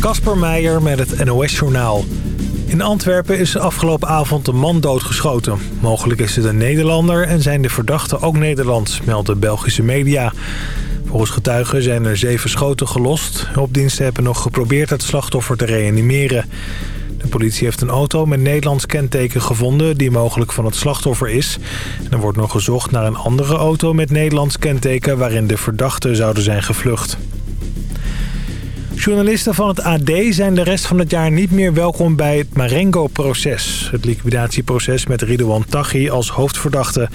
Kasper Meijer met het NOS-journaal. In Antwerpen is afgelopen avond een man doodgeschoten. Mogelijk is het een Nederlander en zijn de verdachten ook Nederlands, meldt de Belgische media. Volgens getuigen zijn er zeven schoten gelost. Hulpdiensten hebben nog geprobeerd het slachtoffer te reanimeren. De politie heeft een auto met Nederlands kenteken gevonden die mogelijk van het slachtoffer is. Er wordt nog gezocht naar een andere auto met Nederlands kenteken waarin de verdachten zouden zijn gevlucht. Journalisten van het AD zijn de rest van het jaar niet meer welkom bij het Marengo-proces. Het liquidatieproces met Ridouan Taghi als hoofdverdachte.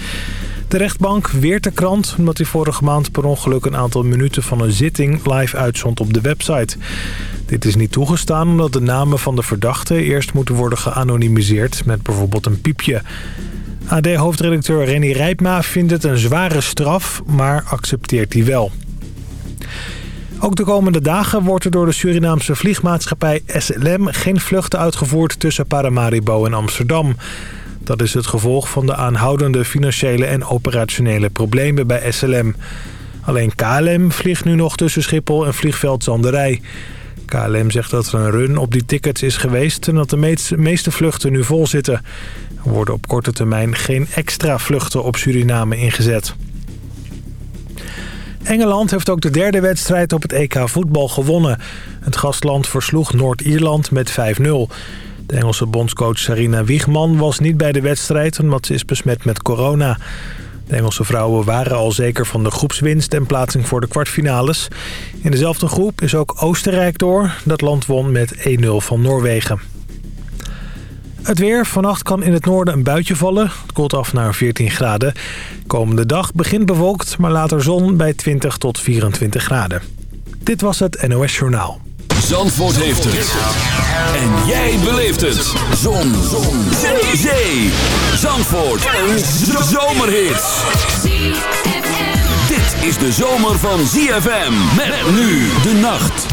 De rechtbank weert de krant omdat hij vorige maand per ongeluk een aantal minuten van een zitting live uitzond op de website. Dit is niet toegestaan omdat de namen van de verdachten eerst moeten worden geanonimiseerd met bijvoorbeeld een piepje. AD-hoofdredacteur Renny Rijpma vindt het een zware straf, maar accepteert die wel. Ook de komende dagen wordt er door de Surinaamse vliegmaatschappij SLM geen vluchten uitgevoerd tussen Paramaribo en Amsterdam. Dat is het gevolg van de aanhoudende financiële en operationele problemen bij SLM. Alleen KLM vliegt nu nog tussen Schiphol en vliegveld Zanderij. KLM zegt dat er een run op die tickets is geweest en dat de meeste vluchten nu vol zitten. Er worden op korte termijn geen extra vluchten op Suriname ingezet. Engeland heeft ook de derde wedstrijd op het EK voetbal gewonnen. Het gastland versloeg Noord-Ierland met 5-0. De Engelse bondscoach Sarina Wiegman was niet bij de wedstrijd... omdat ze is besmet met corona. De Engelse vrouwen waren al zeker van de groepswinst en plaatsing voor de kwartfinales. In dezelfde groep is ook Oostenrijk door. Dat land won met 1-0 van Noorwegen. Het weer. Vannacht kan in het noorden een buitje vallen. Het koelt af naar 14 graden. Komende dag begint bewolkt, maar later zon bij 20 tot 24 graden. Dit was het NOS Journaal. Zandvoort heeft het. En jij beleeft het. Zon. zon. Zee. Zandvoort. Een zomerhit. Dit is de zomer van ZFM. Met nu de nacht.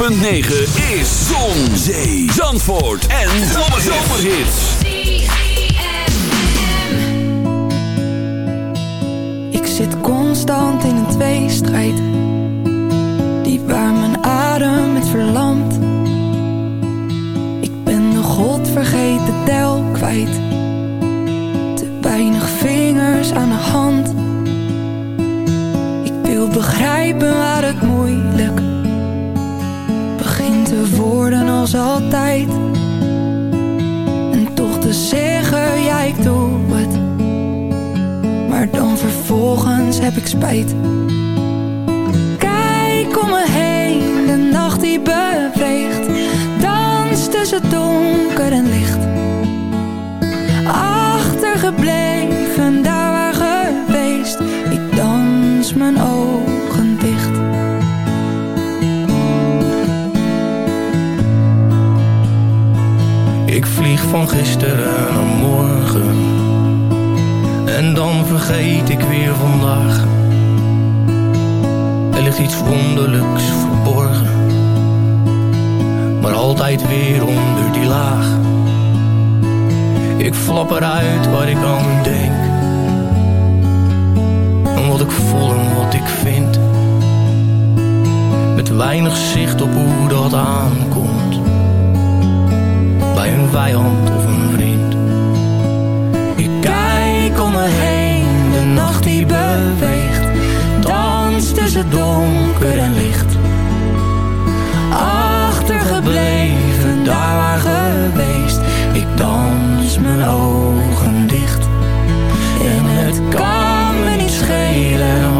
106.9 is Zon, Zee, Zandvoort en Zomerhits. Ik zit constant in een tweestrijd Die waar mijn adem met verlamt Ik ben de godvergeten tel kwijt heb ik spijt. Kijk om me heen, de nacht die beweegt. Dans tussen donker en licht. Achtergebleven, daar waar geweest. Ik dans mijn ogen dicht. Ik vlieg van gisteren naar morgen En dan vergeet ik weer vandaag. Er ligt iets wonderlijks verborgen. Maar altijd weer onder die laag. Ik flap eruit waar ik aan denk. En wat ik voel en wat ik vind. Met weinig zicht op hoe dat aankomt. Bij een vijand of een vriend. Me de nacht die beweegt, dans tussen donker en licht. Achtergebleven, daar waar geweest, ik dans mijn ogen dicht. En het kan me niet schelen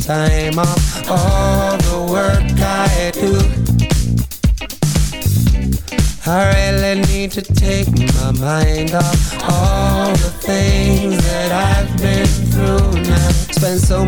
Time off all the work I do. I really need to take my mind off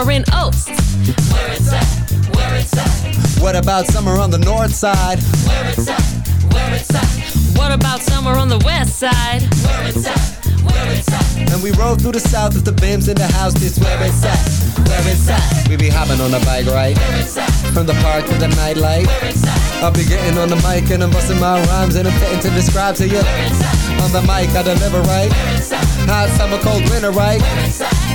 summer in Oaks? Where it's at, where it's at, What about summer on the north side? where it's at, where it's at, What about summer on the west side? where it's at, where it's at. And we roll through the south with the bims in the house. This where it's at, where it's at. We be hopping on a bike, right? From the park to the nightlight. I'll be getting on the mic and I'm busting my rhymes and I'm fitting to describe to you. On the mic, I deliver right. Hot summer, cold winter, right?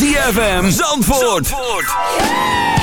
ZFM Zandvoort.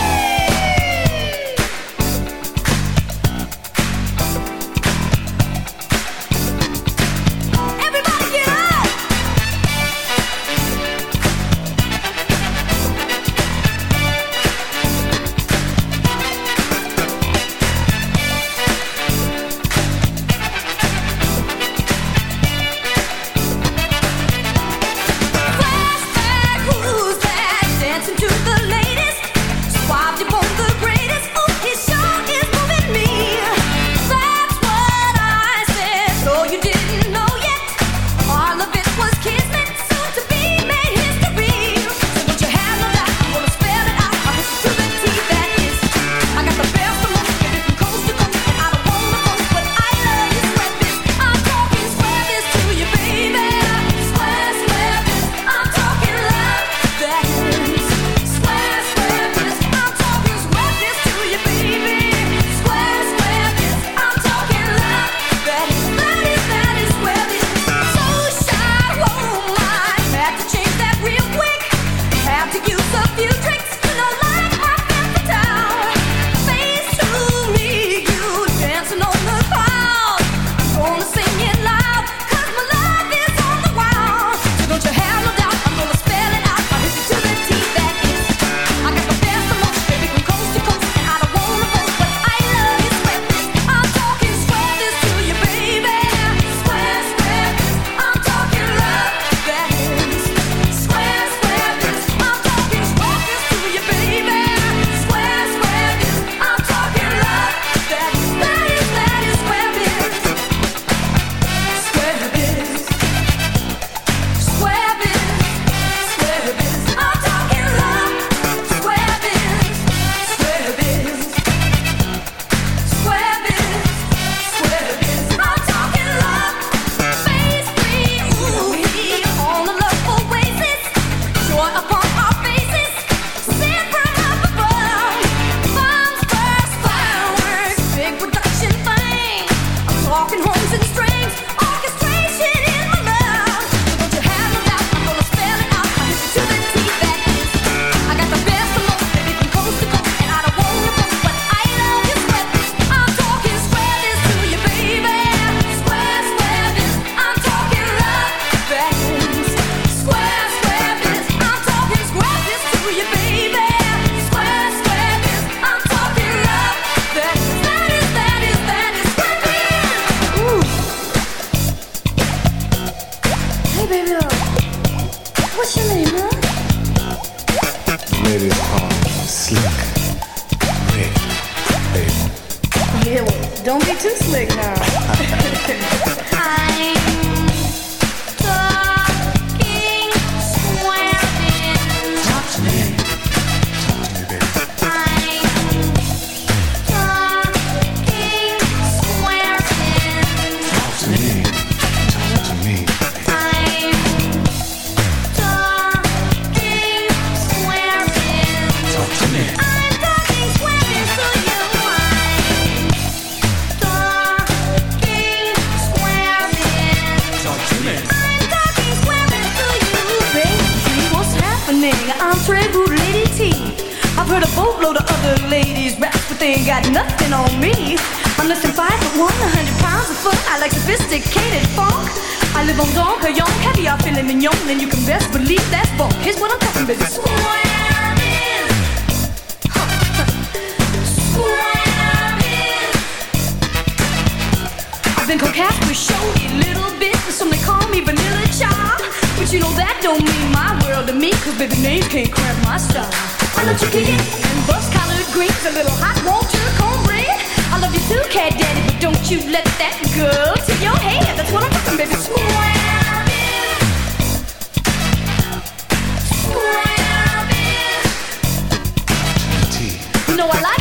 a boatload of other ladies rap, but they ain't got nothing on me. I'm less than five foot one, a hundred pounds of foot. I like sophisticated funk. I live on Dom Pérignon, caviar, filet mignon, and you can best believe that funk. Here's what I'm talking about. Swamming. Swamming. I've been cocaine with showy little bit, but some they call me Vanilla Child. But you know that don't mean my world to me, cause baby names can't cramp my style. I love chicken and bus collard greens, a little hot water cornbread. I love you too, cat daddy, but don't you let that go to your head. That's what I'm talking, baby. Squabbing, squabbing. You know I like.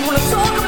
I'm gonna talk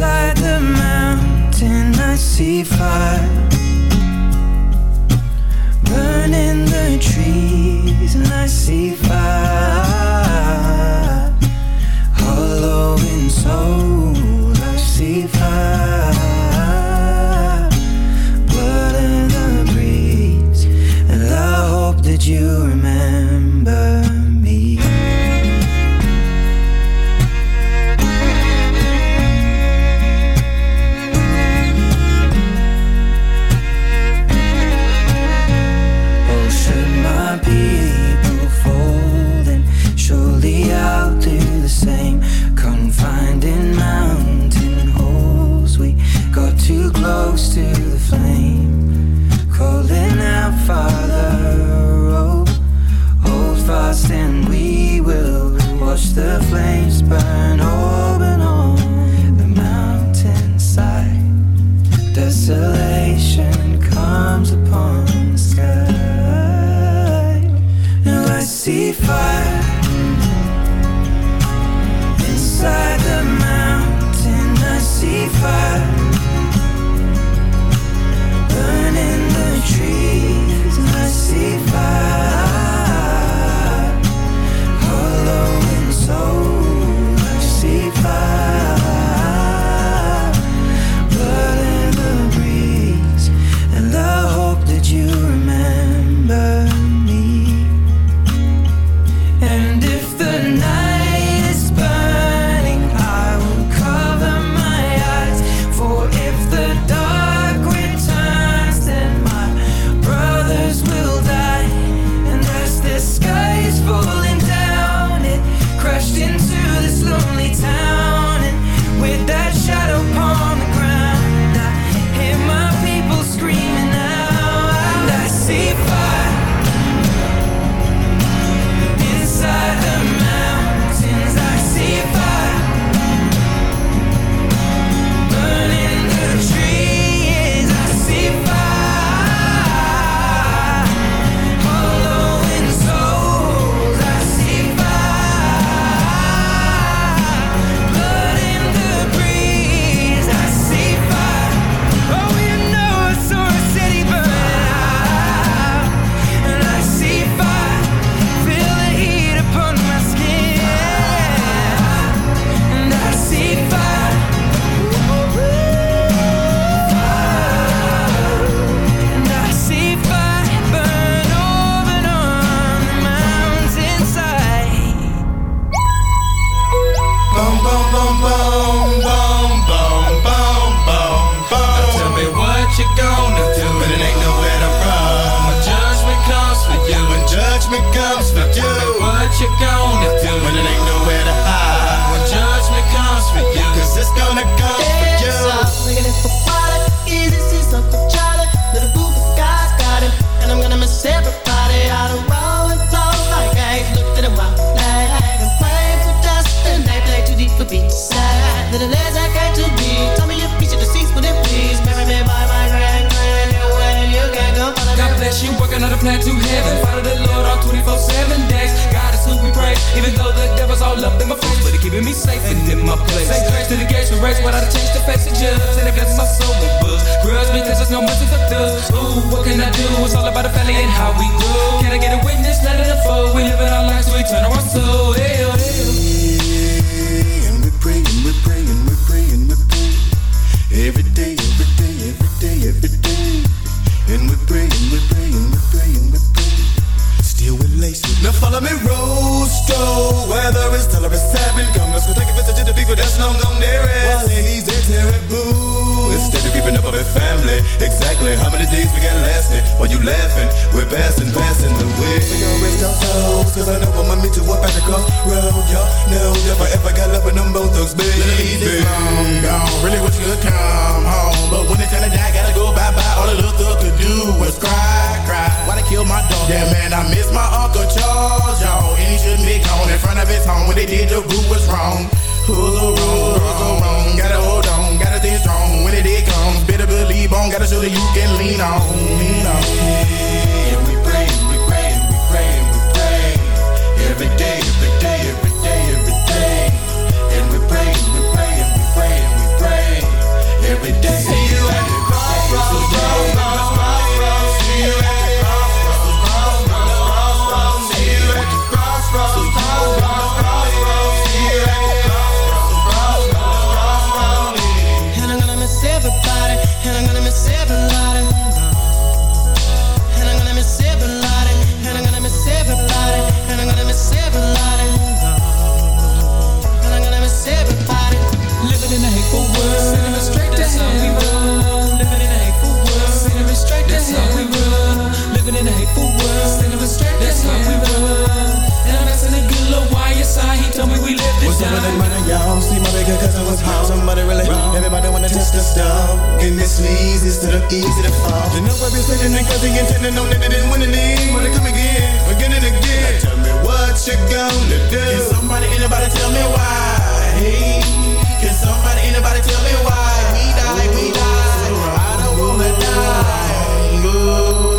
Inside the mountain I see fire Burning the trees and I see fire Hollow in soul. I see fire Blood in the breeze And I hope that you the back to heaven. Follow the Lord all 24-7 days. God is who we praise. Even though the devil's all up in my face, but he keeping me safe and in my place. Say grace to the gates we race I'd change to face the judge. And it blesses my soul with buzz. Grudge because there's no mercy for thugs. Ooh, what can I do? It's all about the family and how we grow. Can I get a witness? Let it unfold. We live in our lives, so we turn our soul. Hell, oh, together, it's her it's seven. Come, let's go take a visit to the people that's long gone nearest. While ladies, they tear it blue. Instead of keeping up with family, exactly how many days we got lasting? While you laughing, we're passing, passing the way. We gon' raise our souls, cause I know I'ma meet you up at the crossroad. Y'all know that if I got love for them both thugs, baby. Ladies, long gone, really wish you could come home. But when it's time to die, gotta go bye-bye. All the little thug could do was cry cried. Why they kill my dog? Yeah, man, I miss my Uncle Charles, y'all. And he shouldn't be gone in front of his home. When they did, the group was wrong. Who's the wrong? Who's wrong? Gotta hold on, gotta stay strong. When it did comes, better believe on. Gotta show that you can lean on. Lean on. We pray, and we pray, and we pray, and we pray. Every day, every day, every day, every day. And we pray, and we pray, and we pray, and we pray. Every day. just a stop. And this leads instead of easy to fall. You know I've been sitting and cussing and telling on that it didn't win any. Wanna come again, again and again. Now tell me what you gonna do. Can somebody, anybody tell me why? Can somebody, anybody tell me why? We die, we die. I don't wanna die. Ooh,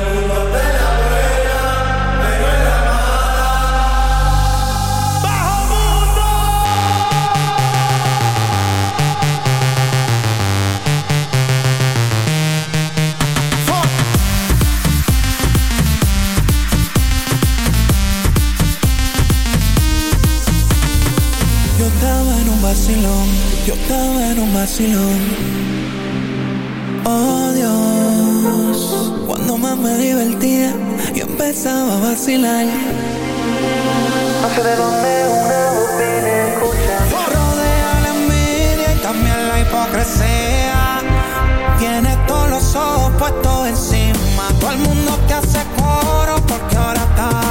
Vacilón. Oh Dios, cuando más me divertía, yo empezaba a vacilar. No sé de dónde una voz viene escucha. Rodea la envidia y también la hipocresía. Tiene todos los ojos puestos encima. Todo el mundo te hace coro porque ahora está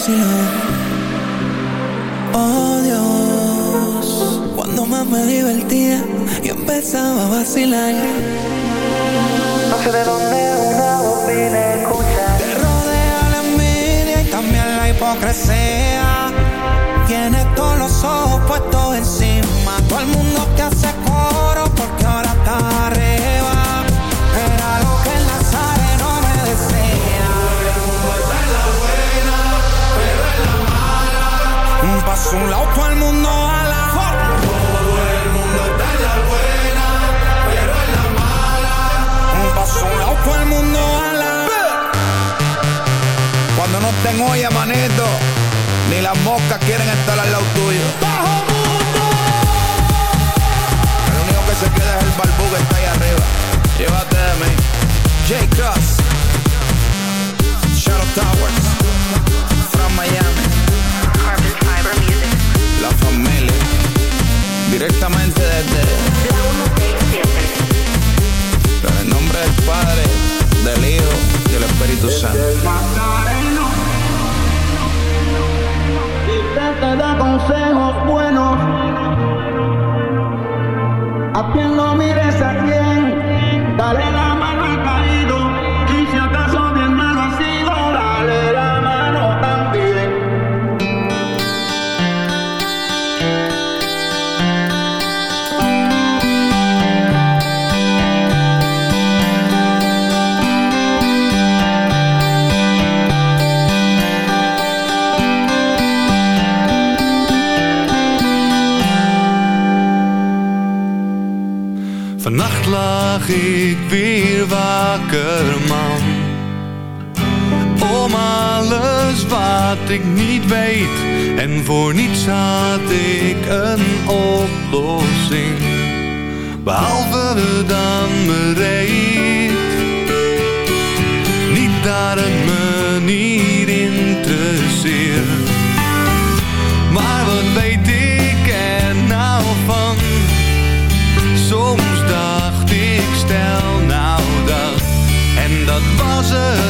vacilón. Oh Dios, cuando más me divertía, yo empezaba a vacilar. No sé de dónde una voz viene escucha. Te rodea la envidia y también la hipocresía. Tienes todos los ojos puestos encima. Todo el mundo te hace Un a lado, todo el mundo ala. Todo el mundo está en la buena, pero en la mala. Paso a un lado, todo mundo ala. Cuando no estén olla, manito, ni las moscas quieren estar al lado tuyo. El único que se queda es el barbú que está ahí arriba. Llévate de mí. J. Cross. Shadow Towers. From Miami. Directamente desde. En el nombre del Padre, del Hijo y del Espíritu Santo. Usted te da consejos buenos. A quien no mires a Vannacht lag ik weer wakker, man. Om alles wat ik niet weet. En voor niets had ik een oplossing. Behalve dan bereid. Niet het me niet interesseert. Maar wat weet ik er nou van? Soms dat